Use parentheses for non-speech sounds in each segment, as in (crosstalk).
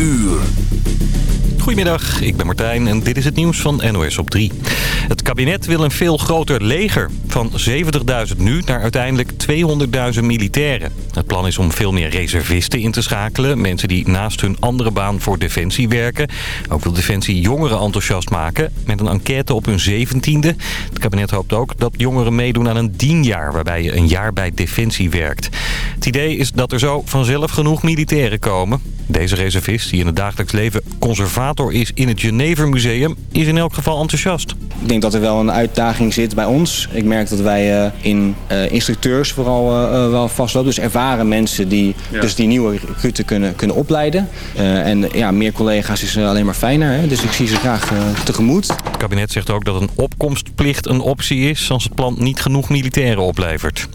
uur. Goedemiddag, ik ben Martijn en dit is het nieuws van NOS op 3. Het kabinet wil een veel groter leger. Van 70.000 nu naar uiteindelijk 200.000 militairen. Het plan is om veel meer reservisten in te schakelen. Mensen die naast hun andere baan voor Defensie werken. Ook wil Defensie jongeren enthousiast maken. Met een enquête op hun 17e. Het kabinet hoopt ook dat jongeren meedoen aan een dienjaar... waarbij je een jaar bij Defensie werkt. Het idee is dat er zo vanzelf genoeg militairen komen. Deze reservist, die in het dagelijks leven conservator is in het Genever Museum... is in elk geval enthousiast. Ik denk dat er wel een uitdaging zit bij ons. Ik merk dat wij uh, in uh, instructeurs vooral uh, wel vastlopen. Dus ervaren mensen die ja. dus die nieuwe recruten kunnen, kunnen opleiden. en ja, meer collega's is alleen maar fijner. Hè? Dus ik zie ze graag tegemoet. Het kabinet zegt ook dat een opkomstplicht een optie is... als het plan niet genoeg militairen oplevert.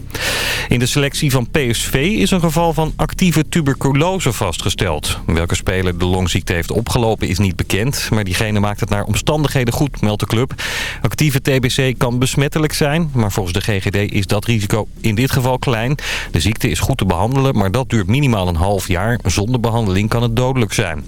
In de selectie van PSV is een geval van actieve tuberculose vastgesteld. Welke speler de longziekte heeft opgelopen is niet bekend. Maar diegene maakt het naar omstandigheden goed, meldt de club. Actieve TBC kan besmettelijk zijn. Maar volgens de GGD is dat risico in dit geval klein. De ziekte is goed te behandelen, maar dat duurt minimaal een half jaar. Zonder behandeling kan het dodelijk zijn.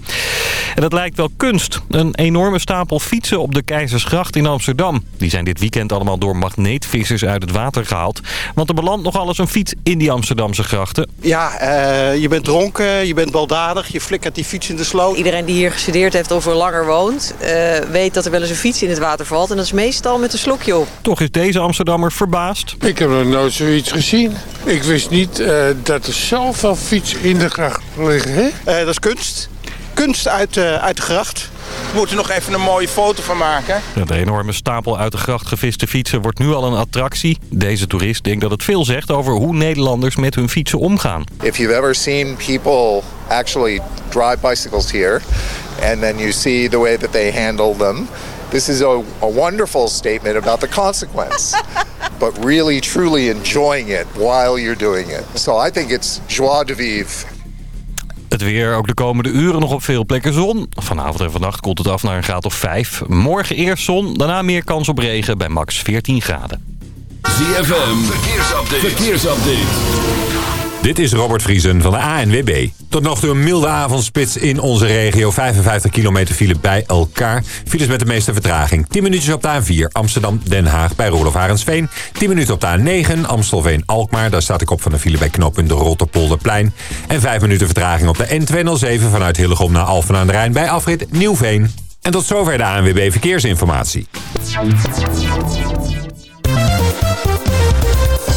En dat lijkt wel kunst. Een enorme stapel fietsen op de Keizersgracht in Amsterdam. Die zijn dit weekend allemaal door magneetvissers uit het water gehaald. Want er belandt nogal eens een fiets in die Amsterdamse grachten. Ja, uh, je bent dronken, je bent baldadig, je flikkert die fiets in de sloot. Iedereen die hier gestudeerd heeft of er langer woont... Uh, weet dat er wel eens een fiets in het water valt. En dat is meestal met een slokje op. Toch is deze Amsterdammer verbaasd. Ik heb nog nooit zoiets gezien. Ik wist niet uh, dat er zoveel fiets in de gracht liggen. Hè? dat is kunst. Kunst uit, uit de gracht. We moeten nog even een mooie foto van maken. De enorme stapel uit de gracht geviste fietsen wordt nu al een attractie. Deze toerist denkt dat het veel zegt over hoe Nederlanders met hun fietsen omgaan. If you've ever seen people actually drive bicycles here... and then you see the way that they handle them... This is a, a wonderful statement about the consequence. (laughs) but really, truly enjoying it while you're doing it. So I think it's joie de vivre. Het weer ook de komende uren nog op veel plekken zon. Vanavond en vannacht koelt het af naar een graad of 5. Morgen eerst zon, daarna meer kans op regen bij max 14 graden. ZFM, verkeersupdate. verkeersupdate. Dit is Robert Vriesen van de ANWB. Tot nog toe een milde avondspits in onze regio. 55 kilometer file bij elkaar. Files met de meeste vertraging. 10 minuutjes op de A4 Amsterdam-Den Haag bij Rolof Arendsveen. 10 minuten op de A9 Amstelveen-Alkmaar. Daar staat ik op van de file bij knooppunt de Rotterpolderplein. En 5 minuten vertraging op de N207 vanuit Hillegom naar Alphen aan de Rijn bij afrit Nieuwveen. En tot zover de ANWB Verkeersinformatie.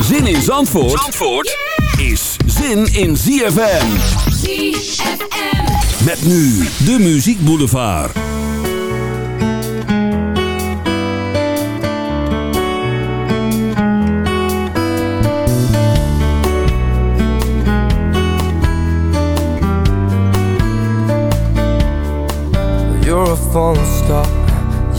Zin in Zandvoort, Zandvoort is zin in ZFM. ZFM. Met nu de Muziek Boulevard. You're a falling star.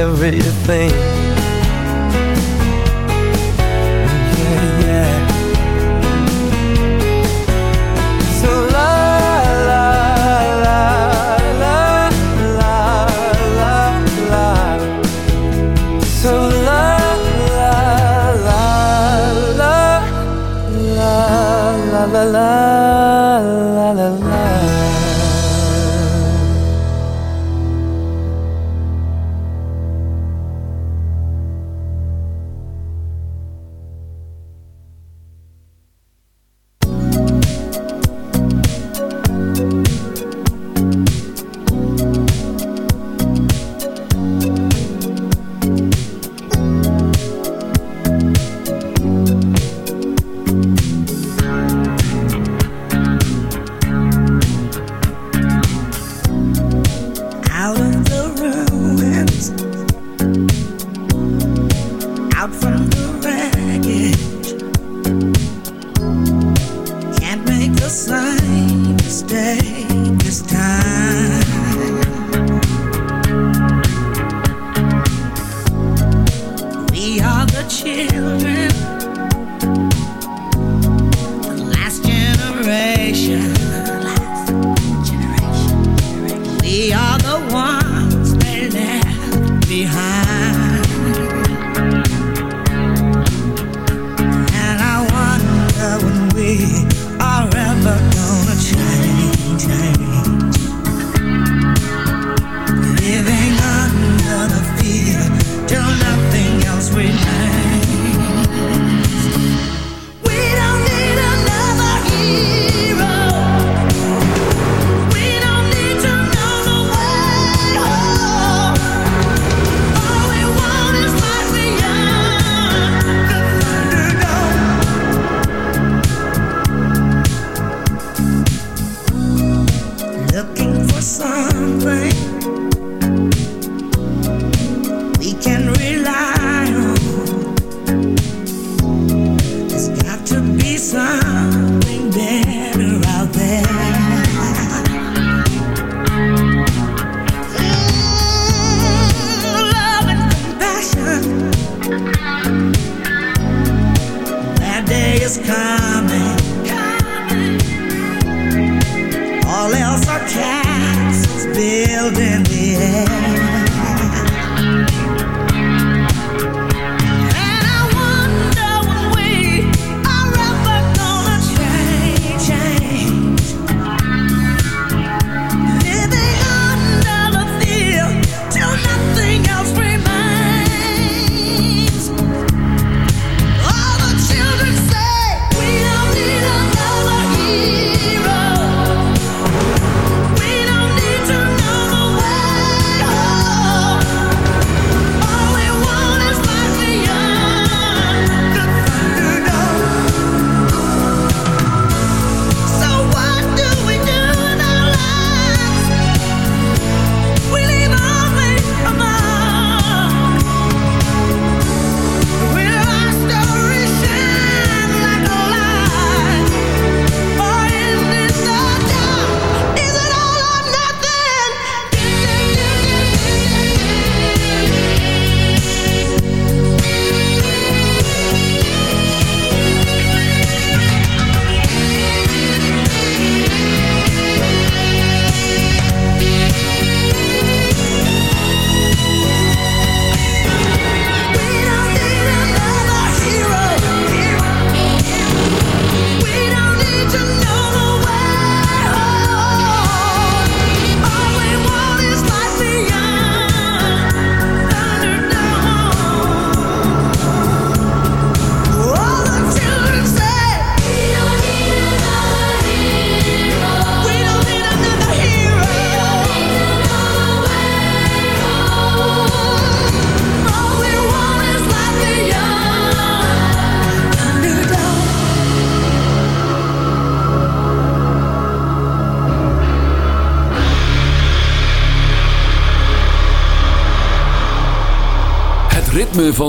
Everything. from the racket.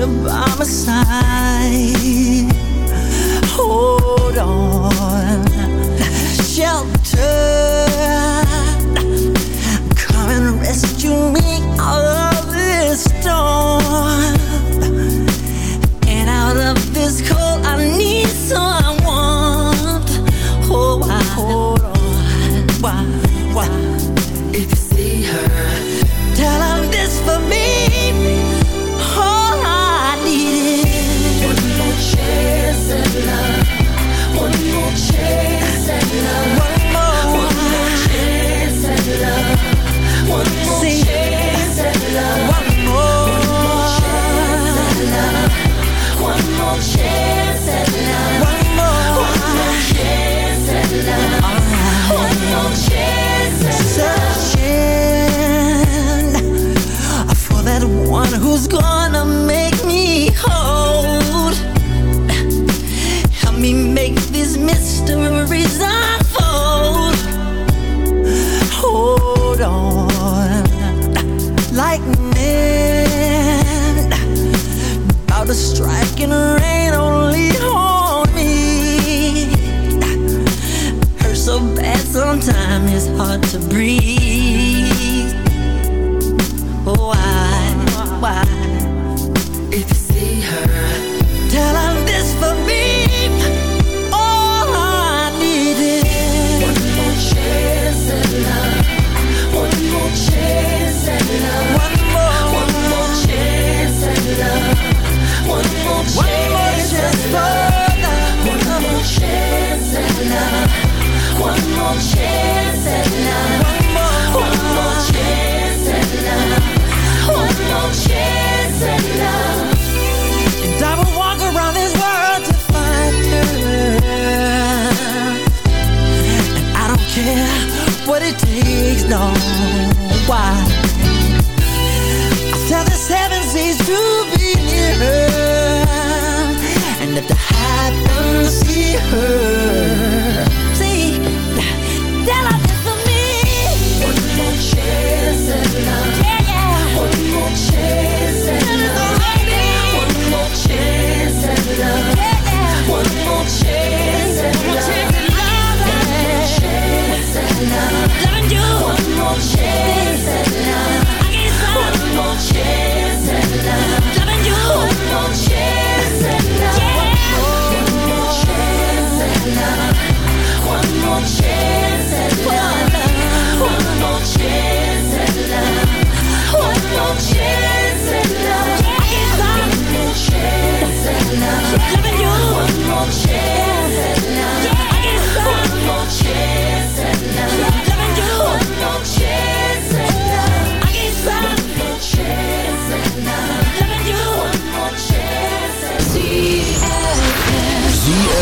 you by my side. Hold on. Shelter.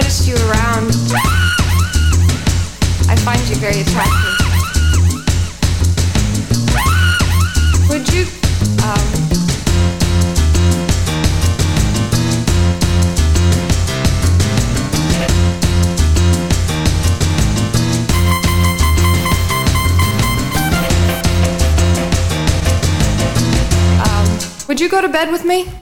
noticed you around. I find you very attractive. Would you, um, um would you go to bed with me?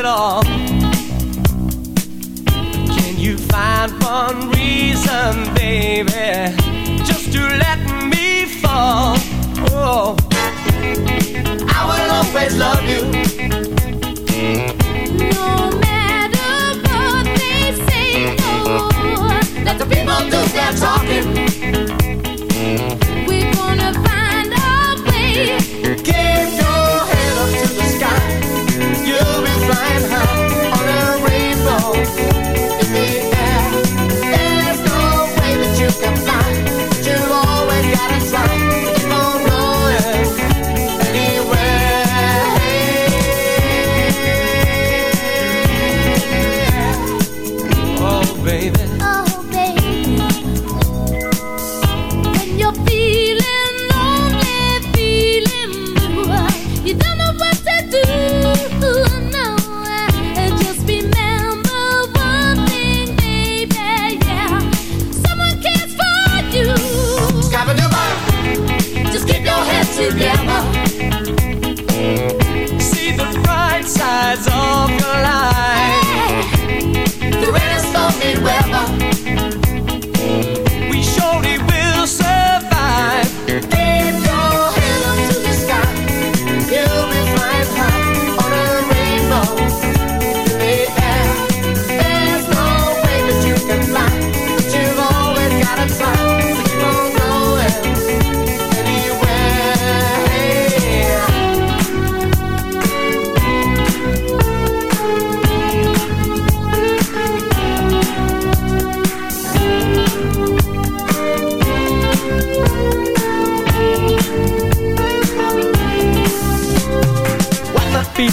it all. Can you find one reason, baby, just to let me fall? Oh, I will always love you. No matter what they say, no. Let the people do their talking.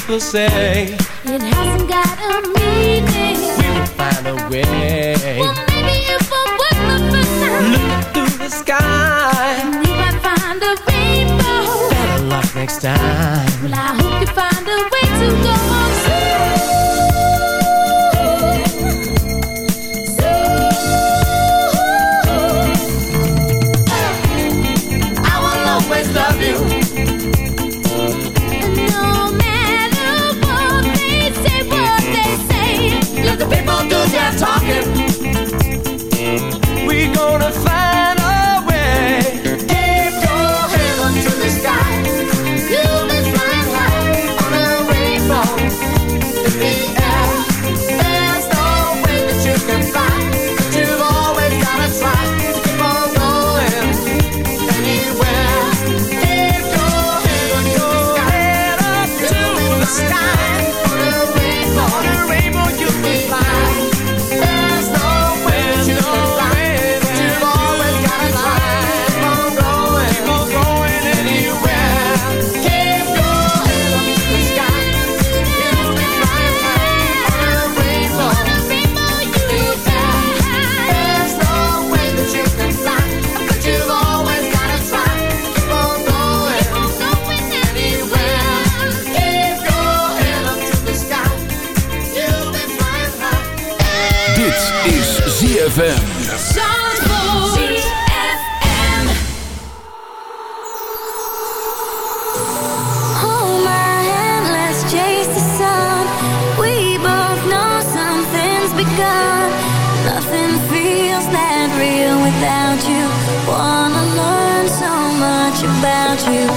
to say. It hasn't got a meaning. We will find a way. Well, maybe if I work the first time. Look through the sky. And we might find a rainbow. Better luck next time. Well, Nothing feels that real without you. Wanna learn so much about you.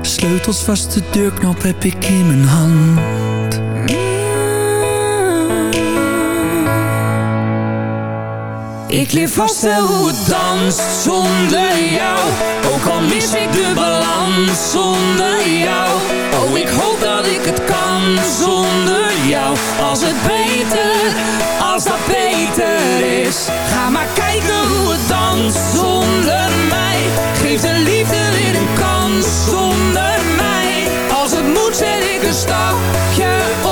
Sleutels vast, de deurknop heb ik in mijn hand. Ik leer vast wel hoe het danst zonder jou. Ook al mis ik de balans zonder jou. Oh, ik hoop dat ik het kan zonder jou als het beter, als dat beter is. Ga maar kijken hoe het dans zonder mij. Geef de liefde weer een kans zonder mij. Als het moet zet ik een stapje op.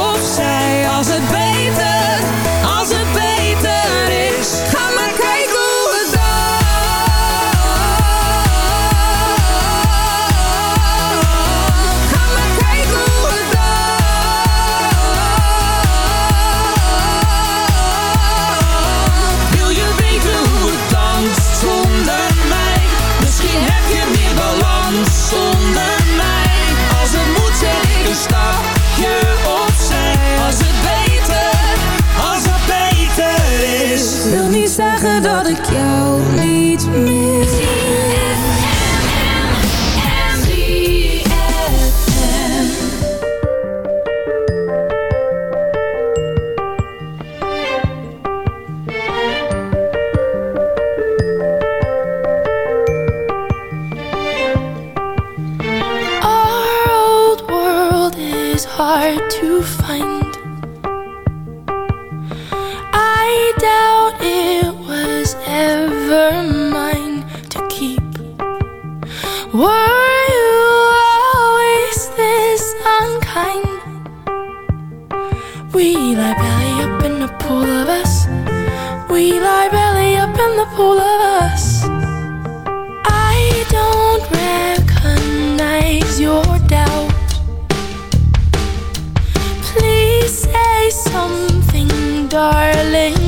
the pool of us. I don't recognize your doubt. Please say something, darling.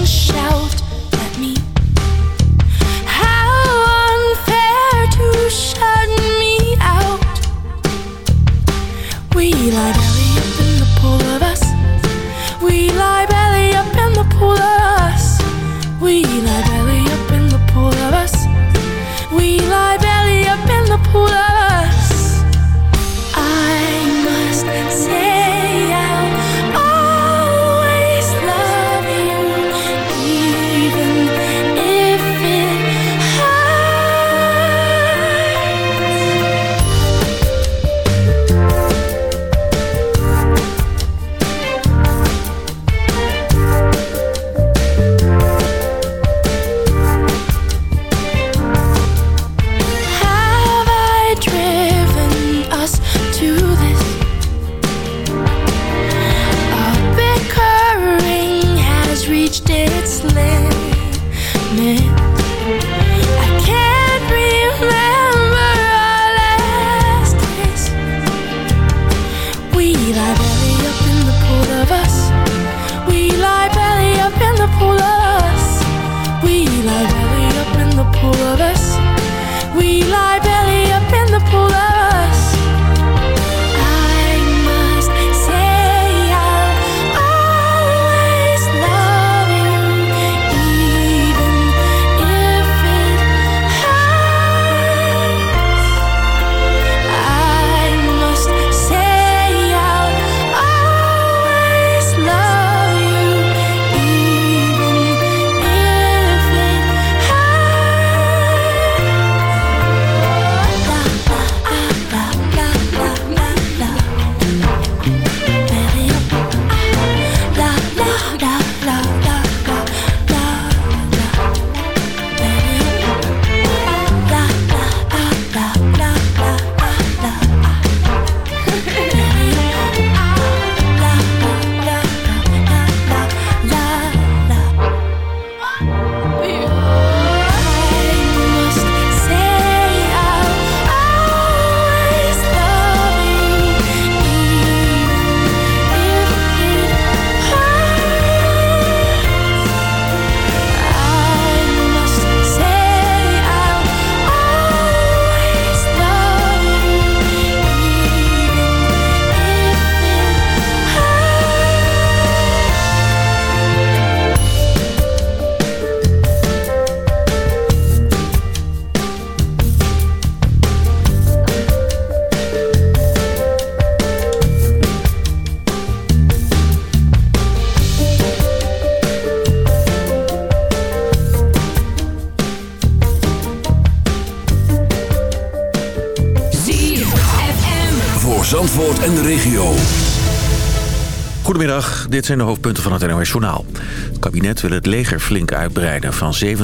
Dit zijn de hoofdpunten van het NOS Journaal. Het kabinet wil het leger flink uitbreiden van 70.000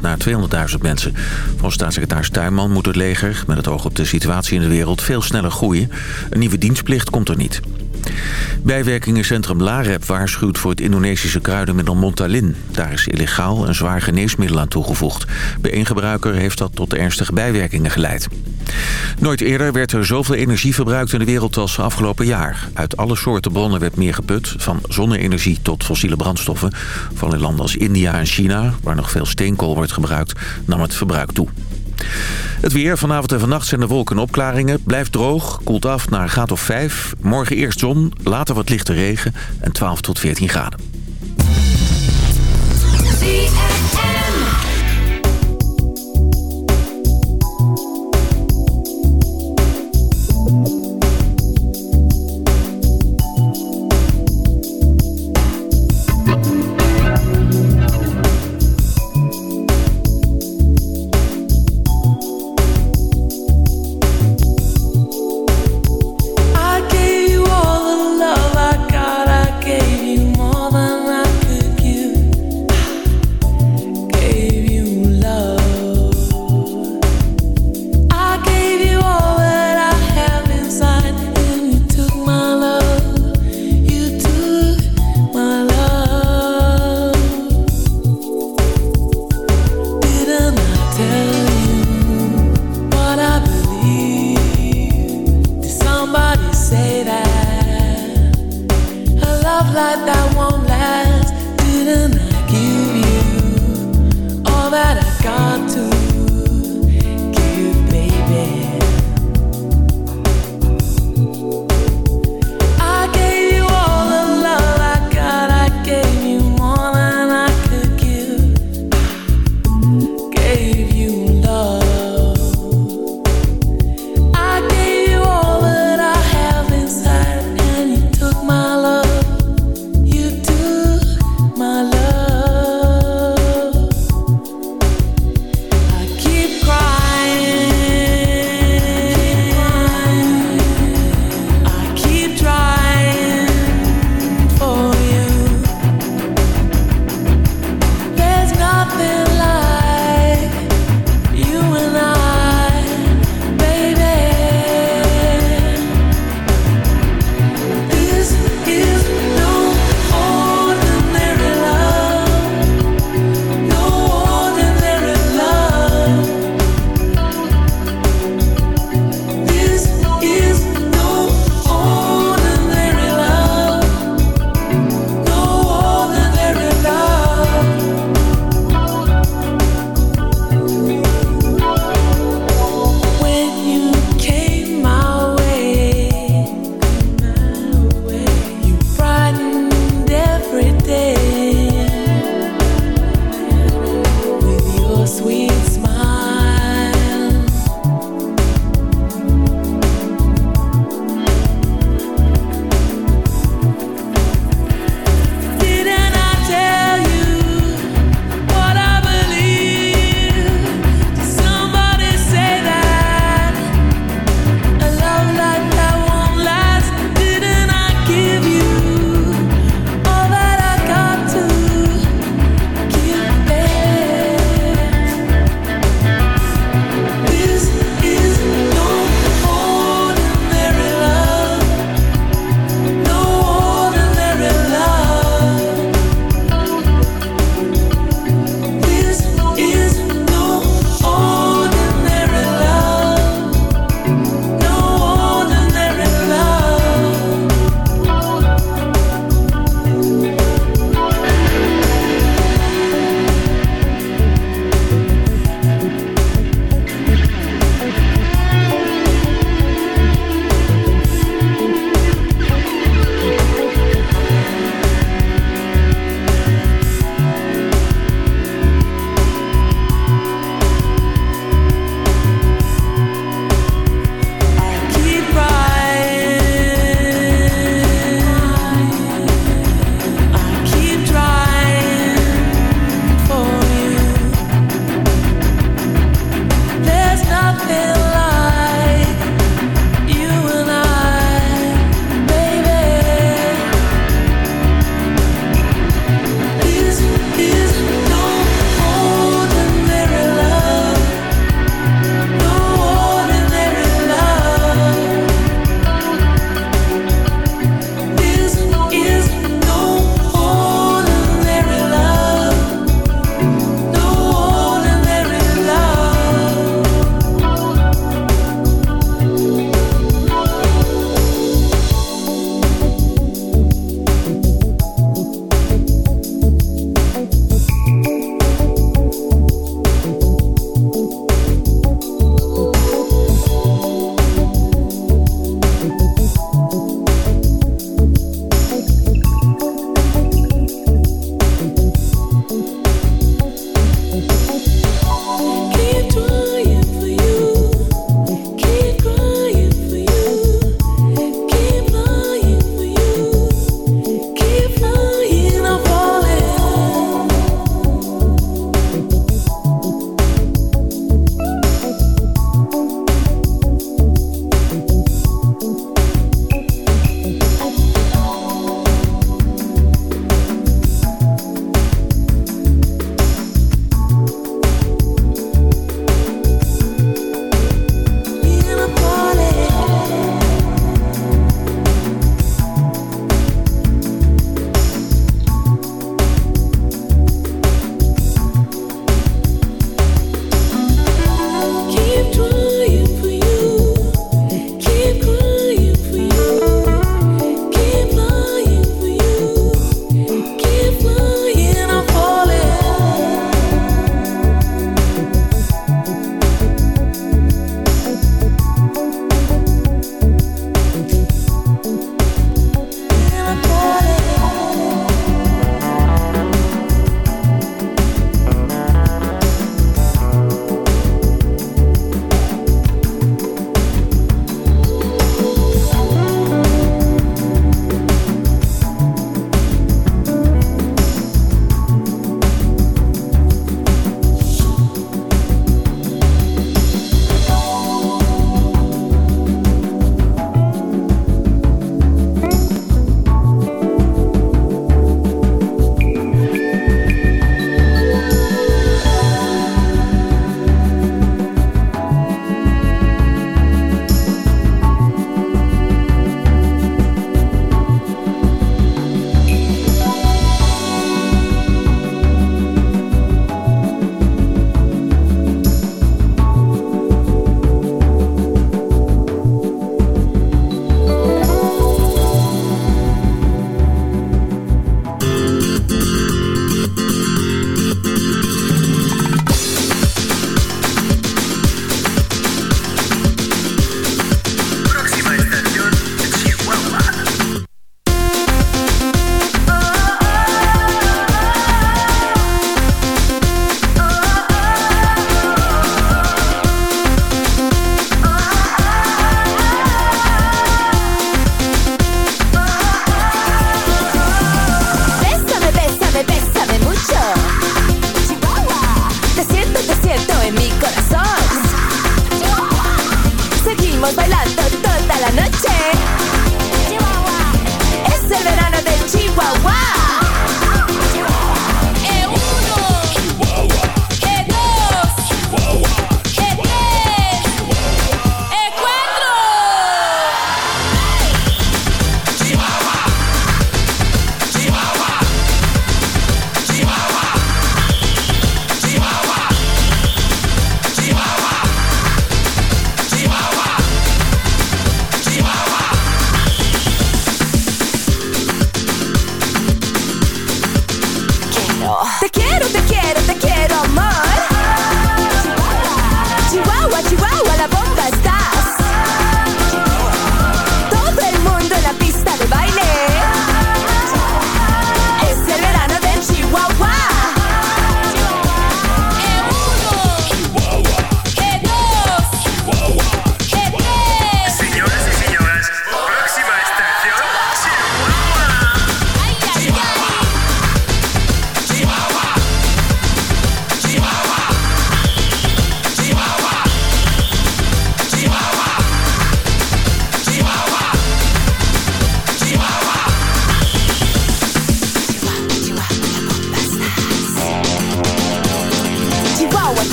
naar 200.000 mensen. Volgens staatssecretaris Tuinman moet het leger, met het oog op de situatie in de wereld, veel sneller groeien. Een nieuwe dienstplicht komt er niet. Bijwerkingencentrum Lareb waarschuwt voor het Indonesische kruidenmiddel Montalin. Daar is illegaal een zwaar geneesmiddel aan toegevoegd. Bij één gebruiker heeft dat tot ernstige bijwerkingen geleid. Nooit eerder werd er zoveel energie verbruikt in de wereld als afgelopen jaar. Uit alle soorten bronnen werd meer geput, van zonne-energie tot fossiele brandstoffen. Vooral in landen als India en China, waar nog veel steenkool wordt gebruikt, nam het verbruik toe. Het weer. Vanavond en vannacht zijn de wolken en opklaringen. Blijft droog, koelt af naar een graad of 5. Morgen eerst zon, later wat lichte regen en 12 tot 14 graden.